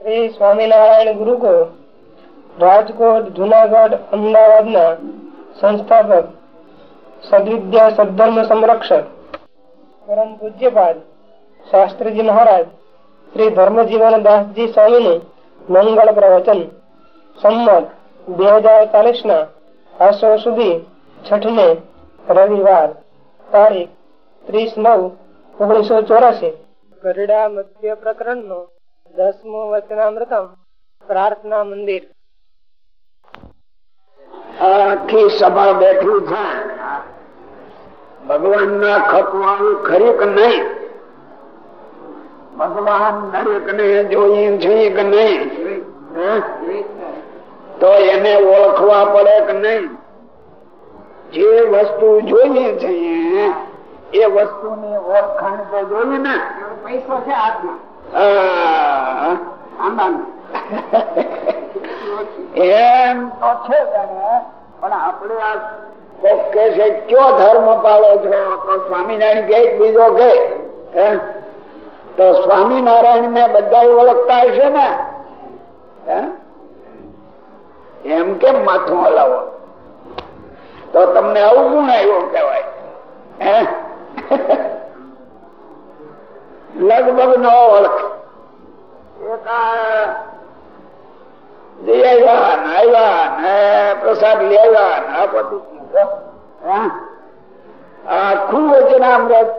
શ્રી સ્વામિનારાયણ ગુરુકુળ, રાજકોટ, જુનાગઢ અમદાવાદ ના સંસ્થાપક, સદવિદ્યા સદધર્મ સંરક્ષક, પરમ પૂજ્યપાદ શાસ્ત્રીજી મહારાજ, શ્રી ધર્મજીવન દાસજી સ્વામી નું મંગળ પ્રવચન, સંમત બે હજાર ચાલીસ ના આસો સુધી છઠ ને રવિવાર તારીખ ત્રીસ નવ ઓગણીસો ચોરાસી. ગરડા મધ્ય પ્રકરણ નો દસમો વચનામૃતમ પ્રાર્થના મંદિર આખી સભા બેઠું છે ભગવાન ના ખપવાનું ખરી કે નહીં ભગવાન દરેક ને જોઈએ છે કે નહીં તો એને ઓળખવા પડે કે નહીં જે વસ્તુ જોઈએ છે એ વસ્તુ ની ઓળખાણ તો જોઈએ ને પૈસો છે એમ તો છે પણ આપણે આ કે છે કયો ધર્મ પાળો છો? તો સ્વામિનારાયણ કે બીજો કે તો સ્વામિનારાયણ ને બધા ઓળખતા હશે ને? એમ. કેમ માથું હલાવો? તો તમને આવું ગુણ કહેવાય. કેવાય લગભગ ન ઓળખ. પ્રસાદ લેવા આખું વચનામૃત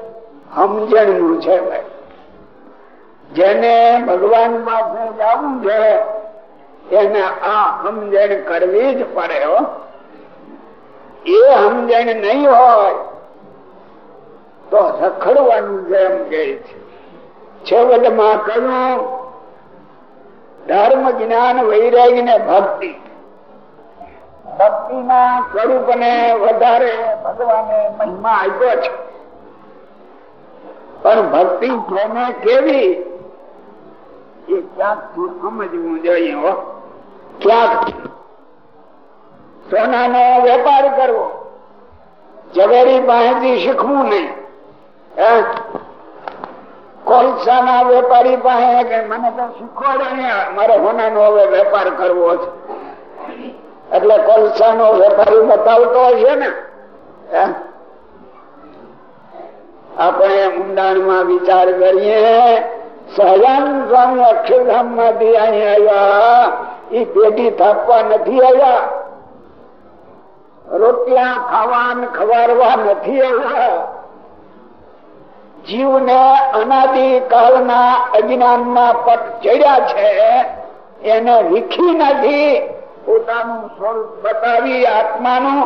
સમજણનું છે ભાઈ. જેને ભગવાન પાસે જવું છે એને આ સમજણ કરવી જ પડે હો. એ સમજણ નહીં હોય તો રખડવાનું છે એમ કે છે. છેવટમાં કહ્યું ધર્મ, જ્ઞાન, વૈરાગ્ય ને ભક્તિ. ભક્તિ ના સ્વરૂપ ને વધારે ભગવાને મહિમા આપ્યો છે. પણ ભક્તિ જેને કેવી? એ ક્યાંક સમજવું જોઈએ ક્યાંક સોના નો વેપાર કરવો. ઝવેરી પાસેથી શીખવું નહીં. કોલસા ના વેપારી પાસે મને તો શીખવાડે મારે સોના નો હવે વેપાર કરવો છે. એટલે કોલસા નો વેપારી બતાવતો હશે ને આપણે ઊંડાણમાં વિચાર કરીએ, સહજાન સ્વામી અક્ષરધામમાંથી અહીં આવ્યા એ પેટી થાપવા નથી આવ્યા. રોટલા ખાવા ખવારવા નથી આવ્યા. જીવને અજ્ઞાન ના પટ ચડ્યા છે, એને લીખી નથી. પોતાનું સ્વરૂપ બતાવી આત્માનું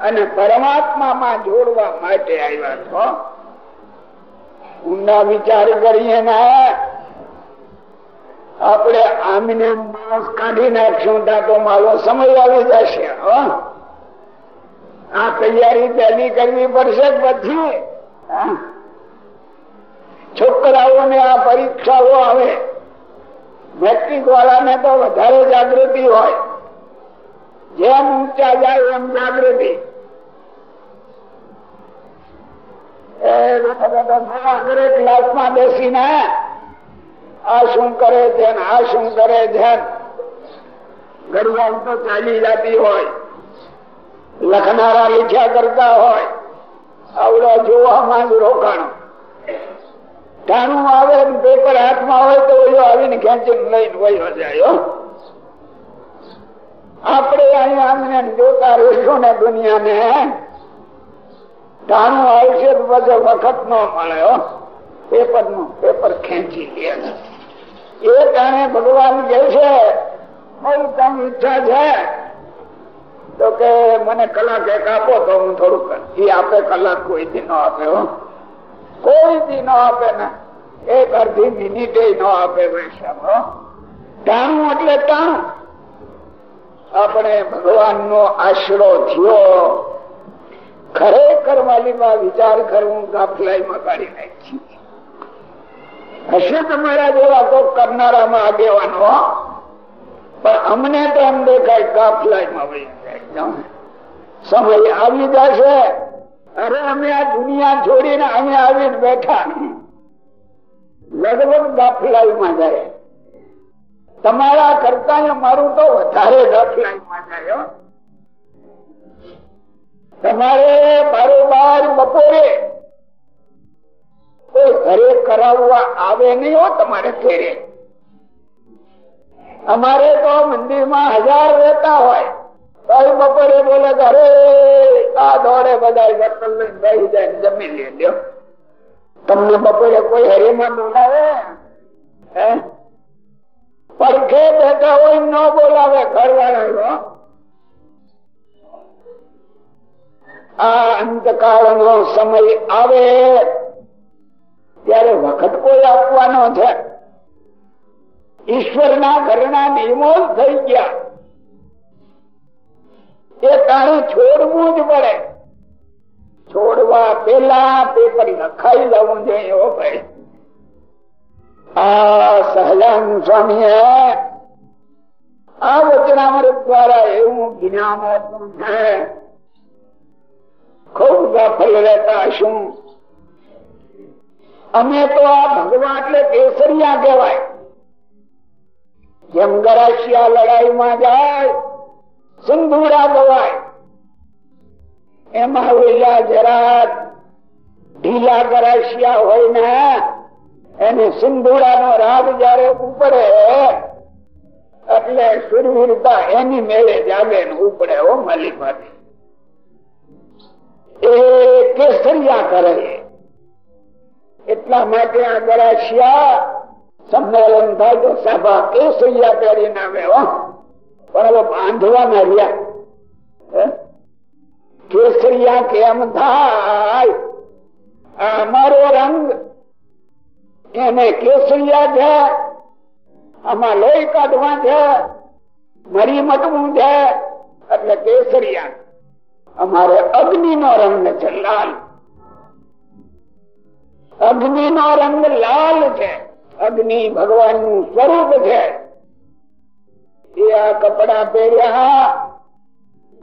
અને પરમાત્મામાં જોડવા માટે આવ્યા છો. ઊંડા વિચાર કરીએ ને, આપણે આમને માણસ કાઢી નાખશું, તો મારો સમય આવી જશે આ તૈયારી પહેલી કરવી પડશે પછી? છોકરાઓને આ પરીક્ષાઓ આવે. મેટ્રિક વાળાને તો વધારે જાગૃતિ હોય. જેમ ઊંચા જાય એમ જાગૃતિ. ક્લાસમાં બેસીને આ શું કરે છે આ શું કરે છે ઘડિયાળ તો ચાલી જતી હોય. લખનારા લીખ્યા કરતા હોય. આવડો જોવામાં જ રોકાણ. ટાણું આવે પેપર હાથમાં હોય તો ઓલો આવીને ખેંચીને લઈને વયો જાય આપણે અહીંયા અમને જોતા રહીશું ને દુનિયાને. ટાણું આવશે તો બધો વખત ન મળે પેપરનું પેપર ખેંચી લે. એ ટાણે ભગવાન કે છે, બહુ તમ ઈચ્છા છે. તો કે, મને કલાક એક આપો તો હું થોડુંક, એ આપે કલાક કોઈ દી ન આપે, હો. કોઈ દી ન આપે ને? એક અડધી મિનિટે ન આપે વૈષ્ણવ ટાણું એટલે ટાણું. આપણે ભગવાન નો આશરો થયો. ખરેખર વાલીમાં વિચાર કરવું ગાફલાઈમાં કાઢી નાખી. હશે તમારા જેવા તો કરનારામાં આગેવાનો પણ અમને તો એમ દેખાય ગાફલાઈમાં વહી સમય આવી જશે. અરે અમે આ દુનિયા છોડીને અમે આવીને બેઠા. લગભગ ગાફલાઈમાં જાય. તમારા કરતા મારું તો વધારે ડફલાઈમાં જાય તમારે બારોબાર બપોરે કોઈ ઘરે કરાવવા આવે નહીં, હો, તમારે ઘેરે. અમારે તો મંદિરમાં હજાર રહેતા હોય. તો બપોરે બોલે ઘરે આ દોડે બધા બર્તન લઈને બેસી જાય, જમી લે તમને બપોરે કોઈ હરીમાં બોલાવે? હે? પડખે બેઠા હોય ન બોલાવે ઘરવાળા આ અંતકાળ નો સમય આવે ત્યારે વખત કોઈ આપવાનો છે. ઈશ્વરના ઘરના નિયમો થઈ ગયા. એ તારે છોડવું જ પડે. છોડવા પેલા પેપર લખાઈ જવું જોઈએ આ સહજાન સ્વામી આ વચનામૃત દ્વારા એવું જ્ઞાન છે. ખૂબ ગાફલ રહેતા શું અમે તો આ ભગવાન એટલે કેસરિયા કહેવાય. જેમ ગરાશિયા લડાઈમાં જાય સિંધુડા ગવાય. એમાં ઓલા જરા ઢીલા કરાશિયા હોય ને, એને સિંધુડા નો રાગ જયારે ઉપડે, એટલે સુરવીરતા એની મેળે જાગે ને ઉપડે હો માલિકમાંથી. એ કેસરિયા કરે. એટલા માટે આ ગરાશિયા સંમેલન થાય તો સભા કેસરિયા પહેરીને આવે પણ હવે બાંધવાના રહ્યા. કેસરિયા કેમ થાય અમારો રંગ. એને કેસરિયા છે, આમાં લોહી કાઢવા છે, મરી મટવું છે, એટલે કેસરિયા. અમારે અગ્નિ નો રંગ છે, લાલ. અગ્નિ નો રંગ લાલ છે. અગ્નિ ભગવાનનું સ્વરૂપ છે. એ આ કપડા પહેર્યા,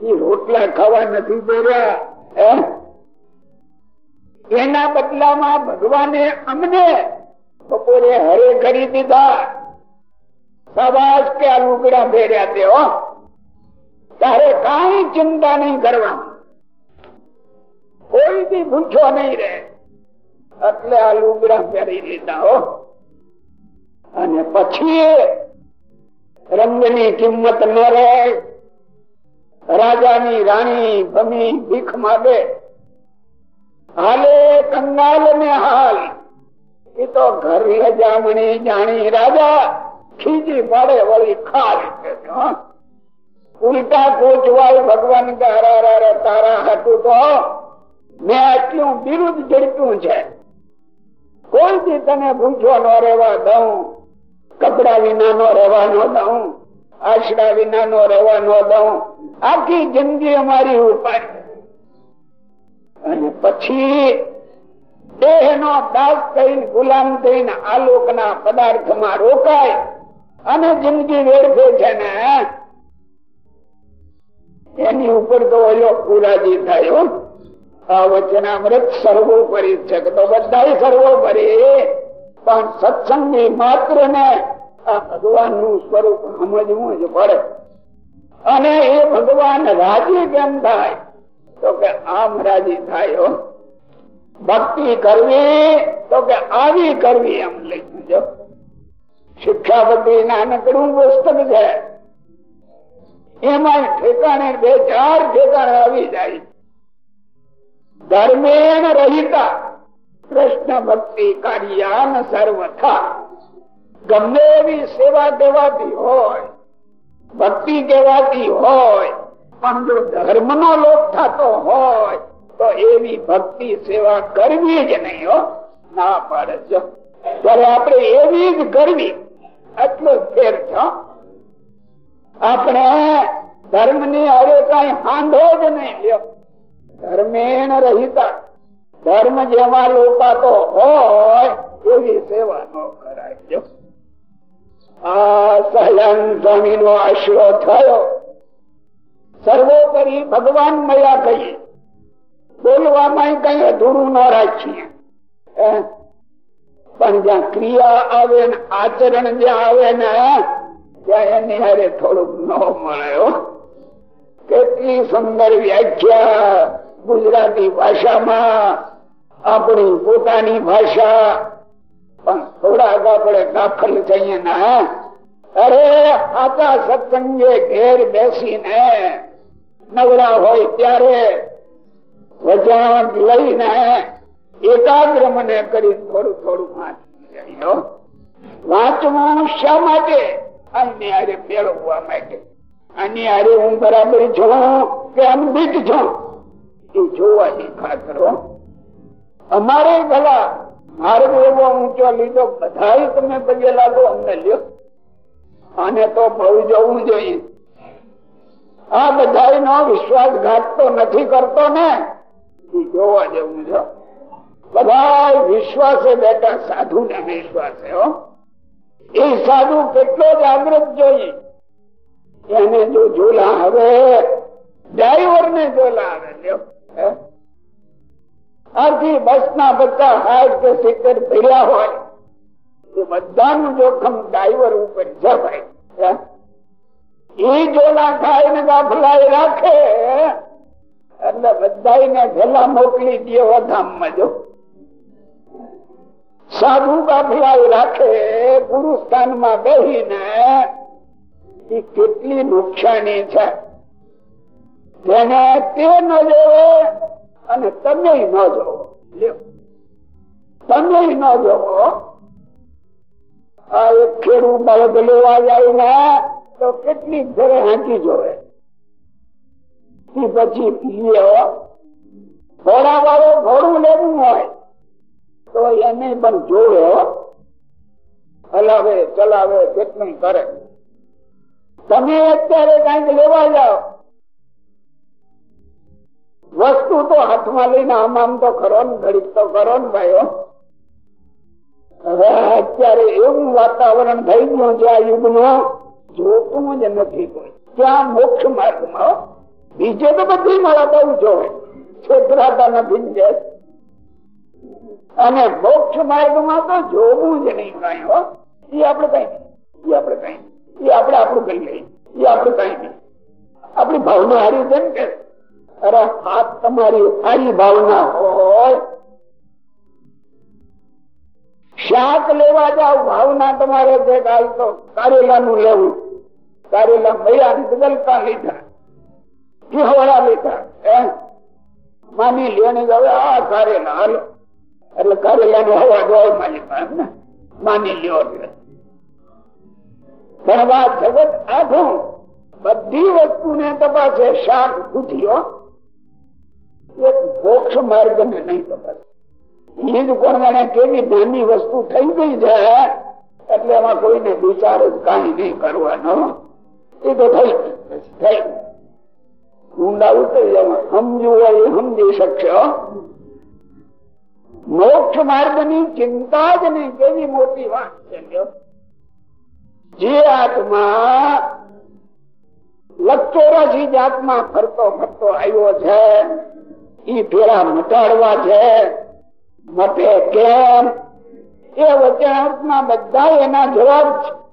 એ રોટલા ખાવા નથી પહેર્યા એના બદલામાં ભગવાને અમને બપોરે હરે કરી દીધા. સવાસ કે આ લુગડા પહેર્યા તે તારે કઈ ચિંતા નહીં કરવાની. કોઈ બી ભૂખ્યો નહીં રે એટલે આ લુગડા પહેરી લીધા, હો? અને પછી રંગની કિંમત ન રહે રાજાની રાણી ભમી ભીખ માગે હાલે કંગાલ ને હાલ. એ તો ઘર લજામણી જાણી રાજા, ખીજી પાડે વળી ખાલ ઉલટા કોચવાય ભગવાન તારા હતું તો મેં આટલું બિરુદ ઝડપ્યું છે. કોઈ બી તને ભૂજો ન રહેવા દઉં. કપડા વિના નો રહેવા ન દઉં આશરા વિના નો રહેવા ન દઉં. આખી જિંદગી અમારી ઉપાય અને પછી દેહ નો દાસ થઈને, ગુલામ થઈને આલોક ના પદાર્થમાં રોકાય અને જિંદગી વેડફે છે ને, એની ઉપર તો ઓલો પુરાજી થાય આ વચનામૃત સર્વોપરી છે, તો બધા સર્વોપરી. પણ સત્સંગી માત્ર ને આ ભગવાનનું સ્વરૂપ સમજવું જ પડે. અને એ ભગવાન રાજી કેમ થાય? તો કે આમ રાજી થાય ભક્તિ કરવી, તો કે આવી કરવી એમ લખ્યું છે. શિક્ષા બધી નાનકડું પુસ્તક છે. એમાં ઠેકાણે બે ચાર ઠેકાણે આવી જાય. ધર્મેણ રહિતા. કૃષ્ણ ભક્તિ કાર્યાન સર્વથા. ગમે એવી સેવા દેવાતી હોય, ભક્તિ કહેવાતી હોય, પણ જો ધર્મ નો લોપ થતો હોય, તો એવી ભક્તિ સેવા કરવી જ નહીં હો. ના પાડે જો. ત્યારે આપણે એવી જ કરવી એટલો ફેર છો. આપણે ધર્મની હવે કઈ હાંધો જ નહીં લ્યો. ધર્મેણ રહિતા. ધર્મ જેમાં લોપાતો હોય એવી સેવા ન કરાય. આ સહજાન સ્વામી નો આશરો થયો. સર્વોપરી ભગવાન મયા કહીએ. બોલવામાં કઈ અધૂરું ન રાખીએ. પણ જ્યાં ક્રિયા આવે ને આચરણ જ્યાં આવે ને, ત્યાં એની હારે થોડુંક ન મળ્યો કેટલી સુંદર વ્યાખ્યા ગુજરાતી ભાષામાં આપણી પોતાની ભાષા પણ થોડાક આપણે દાખલ થઈએ ને, અરે આતા સત્સંગે ઘેર બેસીને નવરા હોય ત્યારે વજાણ લઈને એકાગ્ર મને કરી થોડું થોડું વાંચવું વાંચવું શા માટે? આની હારે મેળવવા માટે. આની હારે હું બરાબર છું કે અનભિત છું એ જોવાની ખાતર અમારે ભલા માર્ગ એવો ઊંચો લીધો બધા તમે પગે લાગો, અમને લ્યો. આને તો બહુ જવું જોઈએ. આ બધા નો વિશ્વાસઘાત તો નથી કરતો ને. જોવા જેવું છે. બધા વિશ્વાસે બેઠા સાધુ ને વિશ્વાસે, હો. એ સાધુ કેટલો જાગૃત જોઈએ. એને જો ઝોલા હવે ડ્રાઈવર ને જોલા આવે આથી બસ ના બધા હાથ કે સિત્તેર ભર્યા હોય એ બધાનું જોખમ ડ્રાઈવર ઉપર જવાય. એટલે બધા ભેલા મોકલી દે વધામમાં, જો. સાધુ ગાફલાય રાખે ગુરુસ્થાનમાં બેહીને એ કેટલી નુકસાની છે. જેને તે ન જોવે અને તમે ન જોવો તમે ન જોવો આ એક ખેડૂત બળદ લેવા જાય ને તો કેટલી ઘરે હાંકી જોવે. પછી ઘોડા વાળો ઘોડું લેવું હોય, તો એને પણ જોવે હલાવે, ચલાવે કેટલું કરે. તમે અત્યારે કંઈક લેવા જાઓ. વસ્તુ તો હાથમાં લઈને આમ તો કરો ને, ઘડીક તો કરો ને ભાઈઓ હવે અત્યારે એવું વાતાવરણ થઈ ગયું છે આ યુગનું જોતું જ નથી કોઈ. ત્યાં મોક્ષ માર્ગમાં બીજે તો બધી બહુ જોવે છેતરાતા નથી અને મોક્ષ માર્ગમાં તો જોવું જ નહીં કઈ, હો. એ આપડે કઈ એ આપડે કઈ એ આપડે આપણું કરી લઈએ એ આપડે કઈ નહીં. આપણી ભાવના હારી છે ને કે અરે હાથ તમારી સારી ભાવના હોય. શાક લેવા જાવ, ભાવના તમારે જે કાલ તો કારેલા નું લેવું. કારેલા મૈયા બદલતા લીધા. કેવડા લીધા. માની લેને હવે આ કારેલા હાલો. એટલે કારેલા નું હવા જોવા મારી પાસે. માની લ્યો પણ વાત જગત આખું બધી વસ્તુને તપાસે શાક પૂછ્યો મોક્ષ માર્ગ ને નહીં ખબર એ કેવી નાની વસ્તુ થઈ ગઈ છે, એટલે એમાં કોઈને વિચાર જ કઈ નહીં કરવાનો. એ તો થઈ થઈ ઊંડા ચિંતા જ નહીં. કેવી મોટી વાત છે જે આત્મા લક્ષોરાશી જાતમાં ફરતો ફરતો આવ્યો છે ઈ ફેરા મટાડવા છે. મટે કેમ? એ વચનાર્થમાં બધા એના જવાબ છે.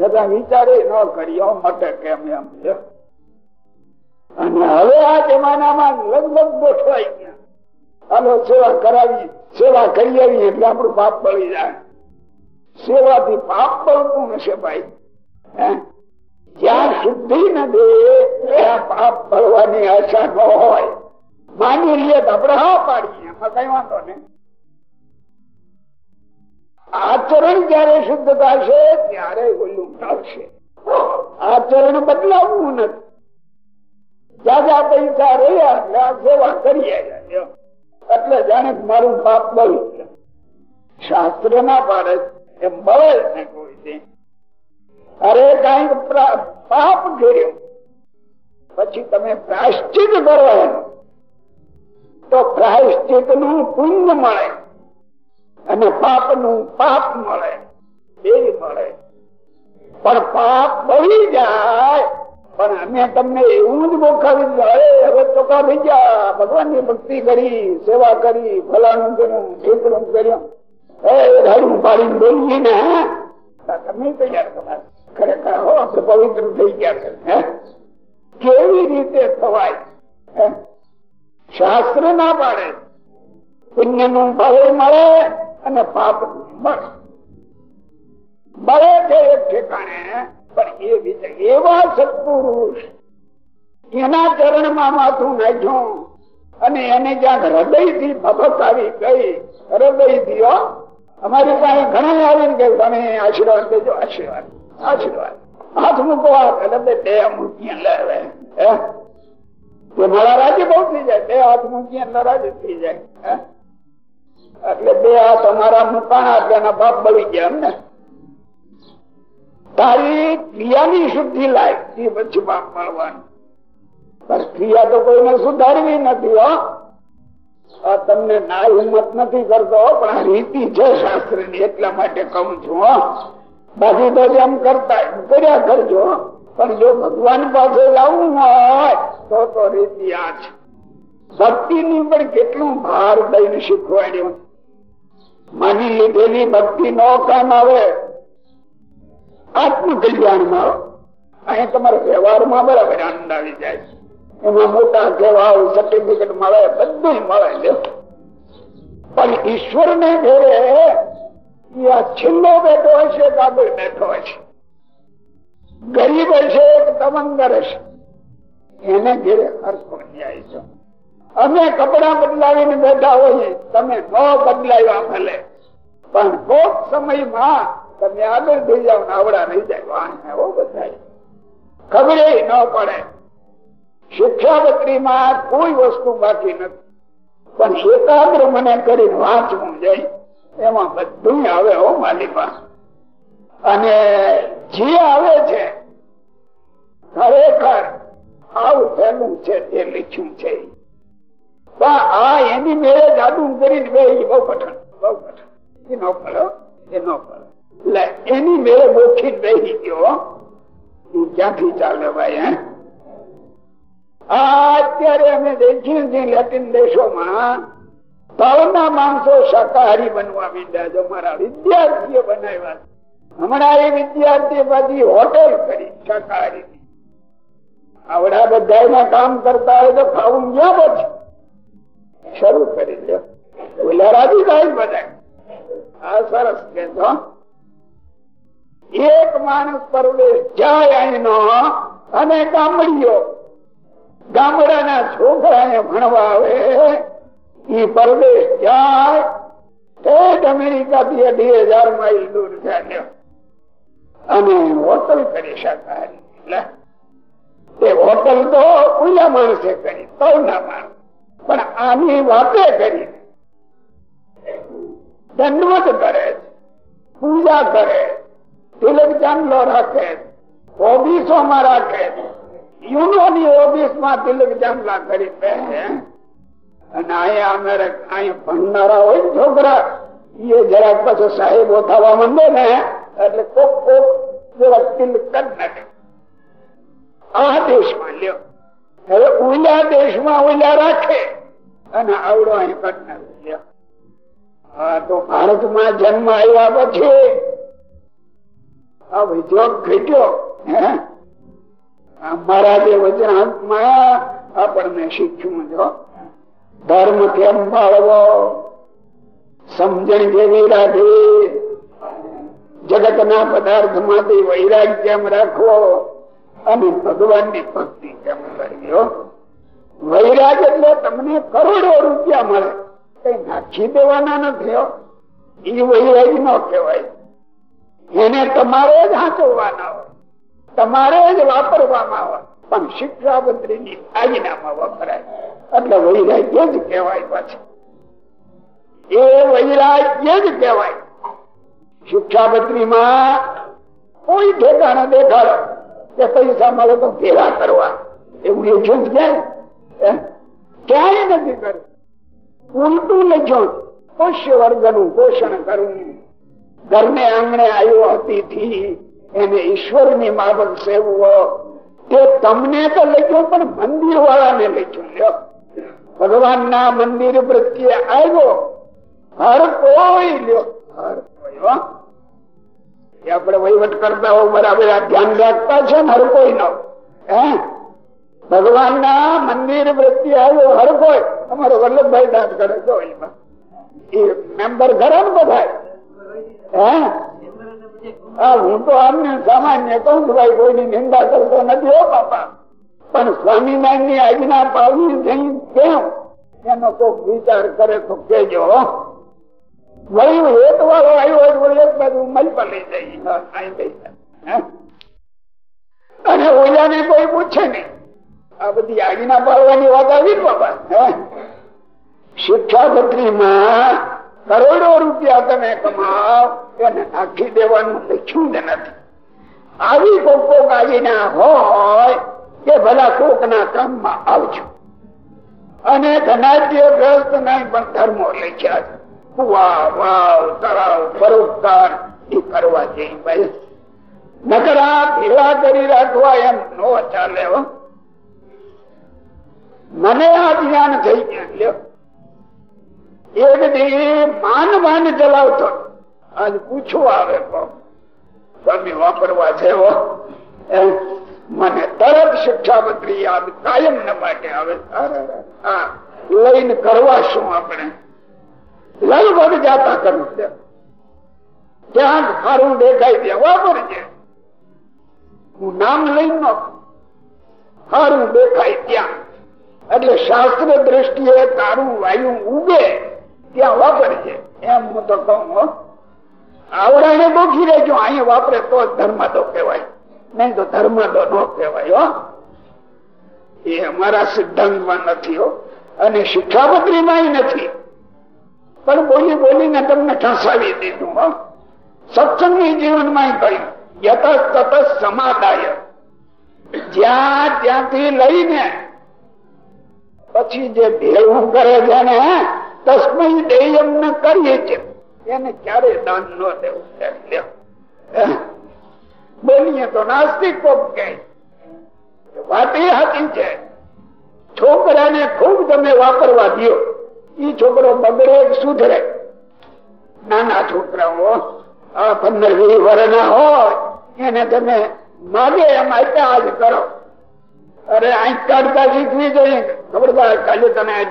છતાં વિચારે ન કર્યો, મટે કેમ એમ છે. અને હવે આ જમાનામાં લગભગ ગોઠવાઈ ગયા. હાલો, સેવા કરાવી, સેવા કરી આવી એટલે આપણું પાપ બળી જાય. સેવાથી પાપ બળતું હશે ભાઈ. નથી. ત્યાં પાપ ભરવાની આશા ન હોય. માની લઈએ તો આપડે હા પાડીએ. એમાં કઈ વાંધો નહીં. આચરણ જયારે શુદ્ધ થશે, ત્યારે ઓલું આવશે. આચરણ બદલાવવું નથી. જ્યાં પૈસા રહ્યા એટલે આ સેવા કરીએ. એટલે જાણે મારું પાપ બળ્યું શાસ્ત્ર ના પાડે એમ બળે ને કોઈ અરે કંઈક પાપ કર્યો પછી તમે પ્રાશ્ચિત કરો. તો પ્રાયશ્ચિતનું પુણ્ય મળે અને પાપનું પાપ મળે બે મળે. પણ પાપ બળી જાય. પણ અમે તમને એવું જ બોખાવી હવે તો કાઢી ગયા ભગવાનની ભક્તિ કરી, સેવા કરી, ફલાણું કર્યું, ઠીકડું કર્યું. એ રાડું પાડીને બોલીએ ને તમે તૈયાર કરવા ખરેખર હો પવિત્ર થઈ ગયા છે. કેવી રીતે થવાય? શાસ્ત્ર ના પાડે. પુણ્યનું ફળ મળે અને પાપ મળે. છે એક ઠેકાણે, પણ એ રીતે એવા સત્પુરુષ એના ચરણમાં માથું નાખ્યું અને એને જ્યાં હૃદયથી ભગત આવી ગઈ હૃદયથી અમારી પાસે ઘણા આવીને કે તમે આશીર્વાદ દેજો આશીર્વાદ. આશીર્વાદ. હાથ મૂકો બે મૂકી તારી ક્રિયાની શુદ્ધિ લાય. એ પછી બાપ મળવાનું પણ ક્રિયા તો કોઈને સુધારવી નથી, હો. આ તમને ના હિંમત નથી કરતો, પણ રીતિ છે શાસ્ત્રની એટલા માટે કહું છું બાકી તો જેમ કરતા કર્યા કરજો. પણ જો ભગવાન પાસે લાવવું હોય, તો તો રીતિ આ છે ભક્તિ ની પણ કેટલું ભાર દઈને શીખવાડ્યું. માની લીધેલી ભક્તિ નો કામ આવે. આત્મ કલ્યાણમાં અહીં તમારા વ્યવહારમાં બરાબર આનંદ આવી જાય. એમાં મોટા કહેવા સર્ટિફિકેટ મળે બધું મળે પણ ઈશ્વર ને ઘેરે છેલ્લો બેઠો હશે કે આગળ બેઠો હશે ગરીબ હશે કે હશે એને ઘેરે હરખો જાય છે. અમે કપડા બદલાવીને બેઠા હોઈએ, તમે ન બદલાવ્યા ભલે. પણ કોક સમયમાં તમે આગળ થઈ જાવ આવડા રહી જાય. બધા ખબર ન પડે. શિક્ષાપત્રીમાં કોઈ વસ્તુ બાકી નથી. પણ એકાગ્ર મને કરીને વાંચવું જાય એમાં બધું આવે હો માલિકા અને જે આવે છે, ખરેખર આવું પહેલું છે તે લીખ્યું છે. આ એની મેળે જાદુ કરીને બે બહુ કઠણ બહુ કઠણ. એ ન પડો એ ન પડો. એટલે એની મેળે મોખી બેસી ગયો ક્યાંથી ચાલે ભાઈ, હે? અત્યારે અમે દેખીએ છીએ લેટિન દેશોમાં તળના માણસો શાકાહારી બનવા માંડ્યા છે. મારા વિદ્યાર્થીઓ બનાવ્યા હમણાં એ વિદ્યાર્થી પછી હોટેલ કરી શાકાહારી. આવડા બધા કામ કરતા હોય તો ખાવું ક્યાં પછી શરૂ કરી દો. ઓલા રાજી થાય બધા આ સરસ કે એક માણસ પરવેશ જાય અહીંનો અને ગામડીઓ ગામડાના છોકરાને ભણવા આવે. પરદેશ જાય ઠેઠ અમેરિકા થી અઢી હજાર માઇલ દૂર ચાલ્યો અને હોટલ કરી શકાય. તે હોટલ તો ખુલ્લા માણસે કરી તવના માણસ. પણ આની વાતે કરી. દંડવત કરે પૂજા કરે તિલક ચાંદલો રાખે ઓફિસો માં રાખે યુનોની ઓફિસમાં તિલક ચાંદલા કરી બેસે અને અહીંયા અમે અહીંયા ભણનારા હોય છોકરા એ જરાક પછી સાહેબ ઓથાવા માંડે ને, એટલે કોક કોક જરાક તિલક કરી નાખે. આ દેશમાં લ્યો. હવે ઉલા દેશમાં ઉલા રાખે અને આવડો અહીં નાખે લ્યો. હા તો ભારતમાં જન્મ આવ્યા પછી આ વિજોગ ઘટ્યો, હે? મારા જે વજરાંતમાં આપણને શીખ્યું, જો. ધર્મ કેમ પાળવો સમજણ કેવી રાખવી. જગત ના પદાર્થમાંથી વૈરાગ કેમ રાખવો. અને ભગવાનની ભક્તિ કેમ કરવી વૈરાગ એટલે તમને કરોડો રૂપિયા મળે. કઈ નાખી દેવાના નથી એ વૈરાગ ન કહેવાય. એને તમારે જ હાંચવવાના હોય. તમારે જ વાપરવામાં આવે પણ શિક્ષામંત્રી ની આજ્ઞામાં વપરાય. એટલે વૈરાગ્ય જ કહેવાય પછી. એ વૈરાગ્ય જ કહેવાય. શિક્ષાપત્રી માં કોઈ ઠેકાણા દેખાડો કે પૈસા મળે તો ભેગા કરવા. એવું લખ્યું ક્યાંય? ક્યાંય નથી કર્યું. ઉલટું લખ્યું પોષ્ય વર્ગનું પોષણ કરવું ઘરને આંગણે આવ્યો અતિથિ, એને ઈશ્વરની માફક સેવવો. તે તમને તો લખ્યો, પણ મંદિર વાળાને લખ્યો. ભગવાન ના મંદિર પ્રત્યે આવ્યો. હર કોઈ, લ્યો. હર કોઈ આપડે વહીવટ કરતા હોય, બરાબર. આ ધ્યાન રાખતા છે ને, હર કોઈ નો હે? ભગવાન ના મંદિર પ્રત્યે આવ્યો, હર કોઈ. અમારો વલ્લભભાઈ દાદ કરે, જો એમાં. એ મેમ્બર ઘરે બધા હે? તો આમને સામાન્ય કહું ભાઈ, કોઈની નિંદા કરતો નથી હો, બાપા. પણ સ્વામિનારાયણની આજ્ઞા પાવી થઈ કેમ? એનો કોઈક વિચાર કરે તો કેજો વળી એક કોઈ પૂછે નહીં. આ બધી આજ્ઞા પાડવાની વાત આવી બાબા શિક્ષાપત્રીમાં કરોડો રૂપિયા તમે કમાવ, એને નાખી દેવાનું લખ્યું જ નથી. આવી કોકો ગાડીના હોય કે ભલા કોક ના કામમાં આવજો. અને ધનાઢ્ય ગ્રસ્ત નહીં, પણ ધર્મો લખ્યા છે. કુવા, વાવ, તળાવ, પરોપકાર, એ કરવા જઈ નકરા ભેળા કરી રાખવા એમ નો ચાલે મને આ જ્ઞાન થઈ ગયા એક દી માન માન ચલાવતો આજ પૂછવું આવે સ્વામી વાપરવા છે મને તરત શિક્ષાપત્રી યાદ કાયમ ને માટે આવે. લઈને કરવા શું આપણે? લગભગ જાતા કરવું છે. ત્યાં સારું દેખાય છે વાપરજે. હું નામ લઈ ન સારું દેખાય ત્યાં. એટલે શાસ્ત્ર દ્રષ્ટિએ તારું વાયુ ઉગે. ત્યાં વાપરજે એમ હું તો કહું આવડાને ગોખી રહેજો અહીંયા વાપરે તો ધર્મ તો કહેવાય. નહીં તો ધર્મ તો ન કહેવાય, હો. એ અમારા સિદ્ધાંતમાં નથી, હો. અને શિક્ષાપત્રીમાં નથી. પણ બોલી બોલીને તમને ઠસાવી દીધું, હો. સત્સંગી જીવનમાં કહ્યું યત તત સમાદાય. જ્યાં ત્યાંથી લઈને પછી જે ભેળું કરે છે ને તસ્મય દેયમ ને કરીએ છે એને ક્યારે દાન ન દેવું? બોલીએ તો નાસ્તિક કોક કે વાત એ હતી છે. છોકરાને ખૂબ તમે વાપરવા દો ઈ છોકરો બગડે સુધરે? નાના છોકરાઓ પંદર વીસ વર્ષના હોય, એને તમે માગે એમ આજ કરો. અરે, આંખ કાઢતા શીખવી જોઈએ ખબરદાર કાલે તમે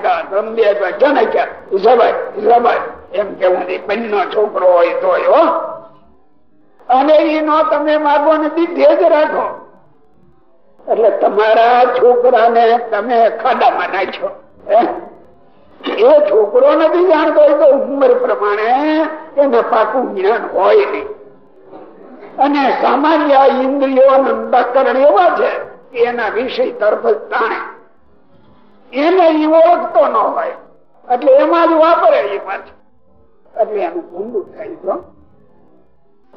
બે આપ્યા ક્યાં? નાખ્યા ઈસાભાઈ ઈસાભાઈ એમ કેવું બંને છોકરો હોય તો હો. અને એનો તમે માગો ને દીધે જ રાખો. એટલે તમારા છોકરાને તમે ખાડામાં નાખ્યો એ છોકરો નથી જાણતો તો ઉંમર પ્રમાણે એને પાકું જ્ઞાન હોય નહીં. અને સામાન્ય ઇન્દ્રિયો અંતકરણ એવા છે એના વિષય તરફ જ તાણે. એને એ ઓળખતો ન હોય. એટલે એમાં જ વાપરે એ પાછું. એટલે એનું ભૂંડું થાય તો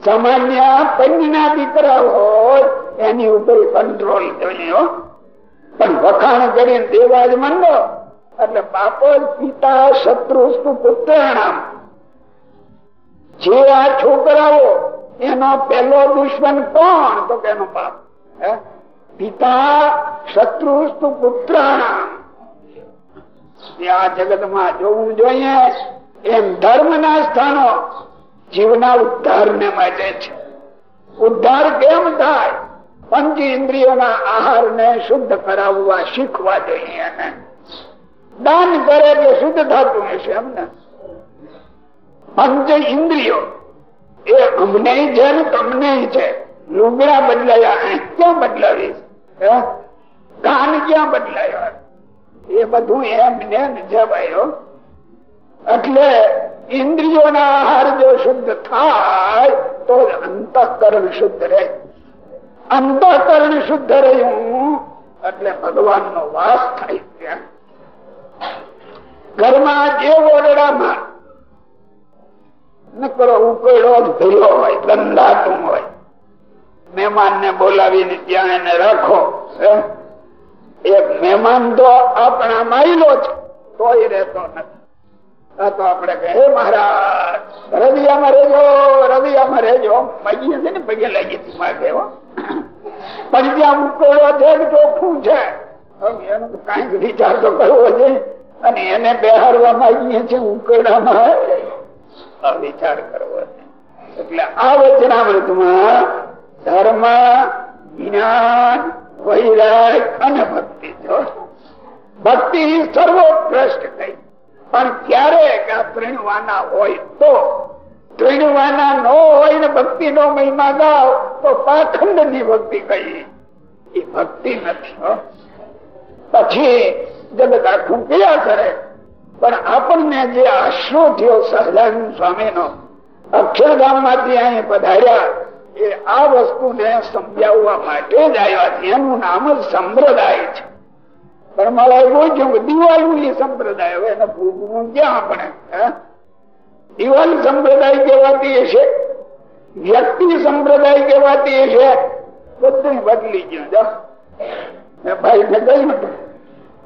સામાન્ય પંજના દીકરા હોય, એની ઉપર કંટ્રોલ જોઈએ પણ વખાણ કરીને દેવા જ મંડો. એટલે બાપો પિતા, શત્રુ પુત્રણામ જે આ છોકરાઓ, એનો પેલો દુશ્મન કોણ? તો કે એનો બાપ. પિતા શત્રુ પુત્ર આ જગતમાં જોવું જોઈએ એમ ધર્મ ના સ્થાનો જીવના ઉદ્ધાર ને માટે છે ઉદ્ધાર કેમ થાય પંચ ઇન્દ્રિયોના આહાર ને શુદ્ધ કરાવવા શીખવા જોઈએ દાન કરે એટલે શુદ્ધ થતું હશે અમને પંચ ઇન્દ્રિયો એ અમને છે ને તમને છે લુગડા બદલાયા ક્યાં બદલાવીશ કાન ક્યાં બદલાયો? એ બધું એમ ને જવાયો. એટલે ઇન્દ્રિયોના આહાર જો શુદ્ધ થાય, તો અંતઃકરણ શુદ્ધ રહે. અંતઃકરણ શુદ્ધ રહ્યું, એટલે ભગવાન નો વાસ થાય ત્યાં. ઘરમાં જે ઓરડામાં નકરો ઉકેડો ભેલો હોય ગંદાતું હોય. મહેમાન ને બોલાવીને ત્યાં એને રાખો એક મહેમાન તો આપણા માયલો છે, તોય રહેતો નથી. તો આપણે કહે મહારાજ, રવિયામાં રેજો રવિયામાં રેજો પગે છે ને પગે પણ ત્યાં ઉકેડો છે ચોખ્ખું છે. એનો કંઈક વિચાર તો કરવો છે. અને એને બેહારવા માંગીએ છીએ ઉકેડામાં વિચાર કરવો છે. એટલે આ વચનામૃતમાં ધર્મ, જ્ઞાન, વૈરાગ અને ભક્તિ. જો ભક્તિ સર્વોત્કૃષ્ટ કઈ. પણ ક્યારેક આ ત્રણવાના હોય તો, ત્રણવાના ન હોય ને ભક્તિ નો મહિમા ગાવ તો પાખંડની ભક્તિ કહી એ ભક્તિ નથી પછી જગત આખું ક્રિયા કરે. પણ આપણને જે આશરો થયો સહજાનંદ સ્વામી નો અક્ષરધામમાંથી અહીં પધાર્યા એ આ વસ્તુને સમજાવવા માટે જ આવ્યા છે. એનું નામ જ સંપ્રદાય છે. મારા બોલ્યું કે દિવાળી સંપ્રદાય હવે એને ભૂગવું ક્યાં આપણે? દિવાળી સંપ્રદાય કહેવાતી હશે. વ્યક્તિ સંપ્રદાય કહેવાતી હશે. બધું બદલી ગયું. ભાઈ ને કહ્યું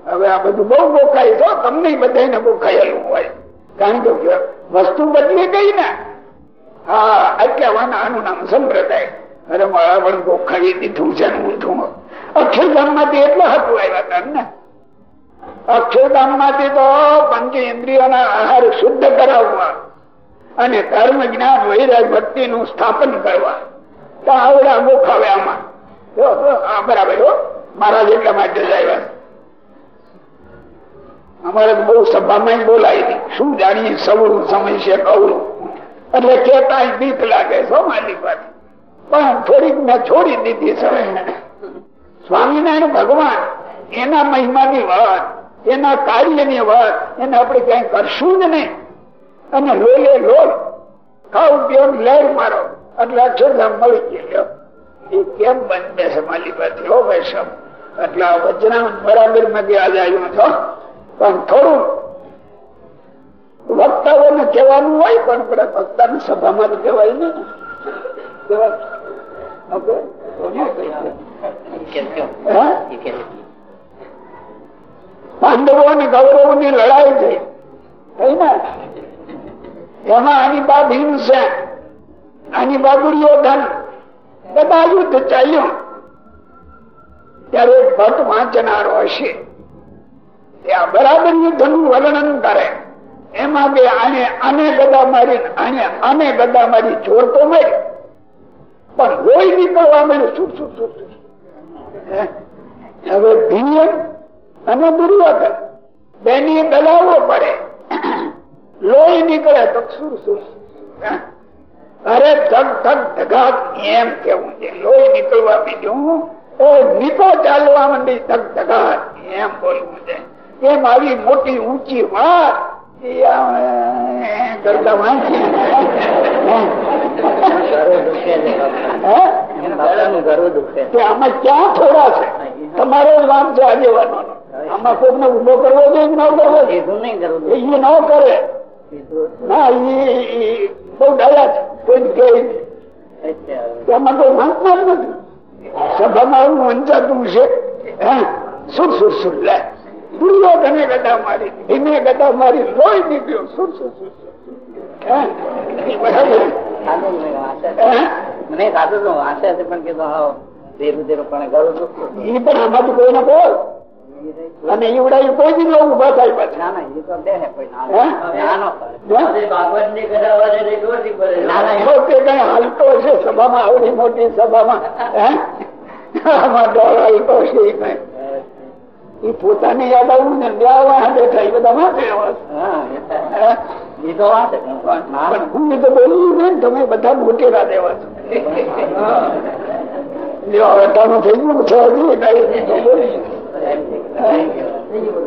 હવે આ બધું બહુ બોખાય તો તમને બધાને બોખાયેલું હોય. કારણ કે વસ્તુ બદલી ગઈ ને હા અને ધર્મ જ્ઞાન વૈરાગ ભક્તિ નું સ્થાપન કરવા. તો આવડા ગોખાવે આમાં. બરાબર મારા જેટલા માટે જ આવ્યા. અમારે બહુ સભામાં બોલાય શું જાણીએ સવડું સમય છે કવડું એટલે કેતા બીક લાગે છો મારી પણ થોડીક મેં છોડી દીધી છે. સ્વામિનારાયણ ભગવાન, એના મહિમાની વાત, એના કાર્યની વાત, એને આપણે કઈ કરશું જ નહીં. અને લોલે લોલ ખાવ પીઓ લહેર મારો એટલે અક્ષરધામ મળી ગયો. એ કેમ બંધ બેસે મારી પાસે હો વૈષ્ણવ, એટલે વચના બરાબર મેં આજે આવ્યો છો પણ થોડું વક્તાઓને કહેવાનું હોય પણ પેલા વક્તાની સભામાં તો કહેવાય ને. પાંડવો અને કૌરવો ની લડાઈ થઈ થઈ ને? એમાં આની બા ભીમસેન આની બા ધન બધા યુદ્ધ ચાલ્યું. ત્યારે ભટ્ટ વાંચનારો હશે. ત્યાં બરાબર યુદ્ધનું વર્ણન કરે. બે, આને આને ગદા મારી આને આને ગદા મારી જોર તો પણ લોહી નીકળવા મળ્યું, શું શું શું હવે ભીમ અને દુર્યોધન બેની ગલાવો પડે. લોહી નીકળે તો સુર સુર અરે ધગ ધગ ધગાક એમ કેવું છે? લોહી નીકળવા બીજું ઓ નીકો ચાલવા માંડી ધગ ધગાક એમ બોલવું છે. એમ આવી મોટી ઊંચી વાત. કરતા વાંચી આમાં ક્યાં થોડા છે? તમારે જ છે આગેવાનો આમાં કોક ને ઊભો કરવો જોઈએ ન કરવો એ ન કરે. ના એ બહુ ડાયા છે. કોઈ કે એમાં કોઈ વાંચનાર નથી. સભામાં વંચાતું છે. સુર સુર સુર લે. દુર્યોધને ગદા મારી ધીમે ગદા મારી લોહી નીકળ્યો. શું શું શું મને સાધુ વાંચે છે પણ કીધું હા ધીરું ધીરું પણ ગળું દુખતું એ પણ આમાંથી કોઈને બોલ. અને ઈવડા એ કોઈ દી ઊભા થાય પછી. ના ના એ તો દે ને કોઈ નાનો ના ના એવો તે કઈ હાલતો છે સભામાં? આવડી મોટી સભામાં? હે? આમાં હાલતો છે કઈ. એ પોતાની યાદ આવું ને બે હાથે એ બધા હે? એ તો વાંચે પણ હું તો બોલું ને તમે બધા મોટેરા દેવા છો. થઈ ગયું